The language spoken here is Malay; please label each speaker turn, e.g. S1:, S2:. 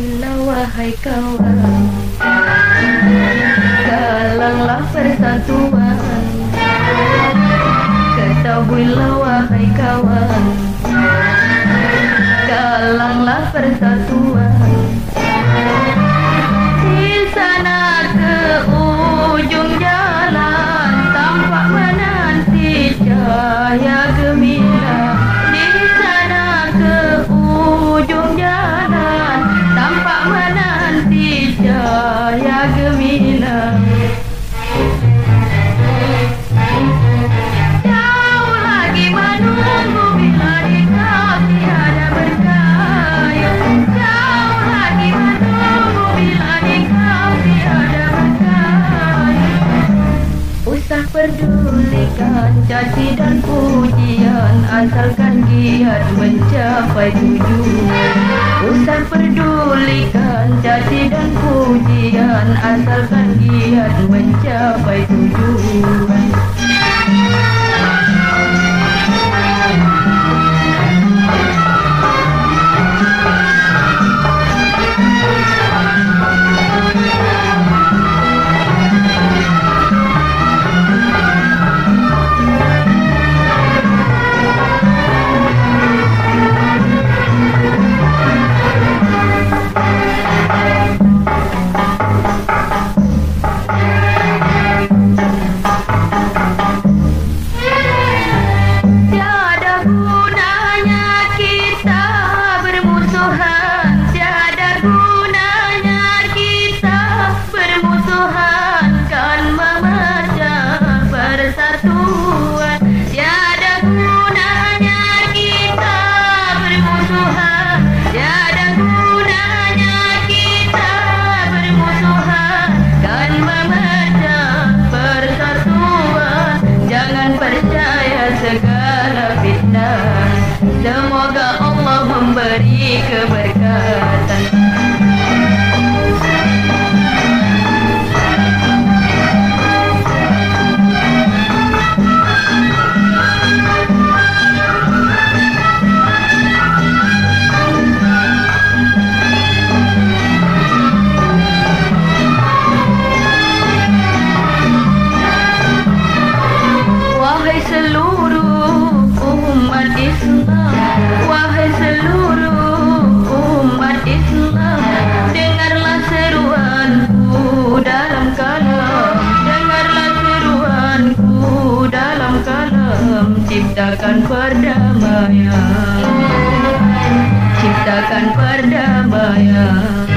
S1: Bila wahai kawan Galanglah persatuan Ketahuilah wahai kawan Galanglah persatuan Di sana pedulikan caci dan pujian Asalkan giat mencapai tujuan. Usah pedulikan caci dan pujian Asalkan giat mencapai tujuan Semoga Allah memberi keberkatan Ciptakan perdamaian. Ciptakan perdamaian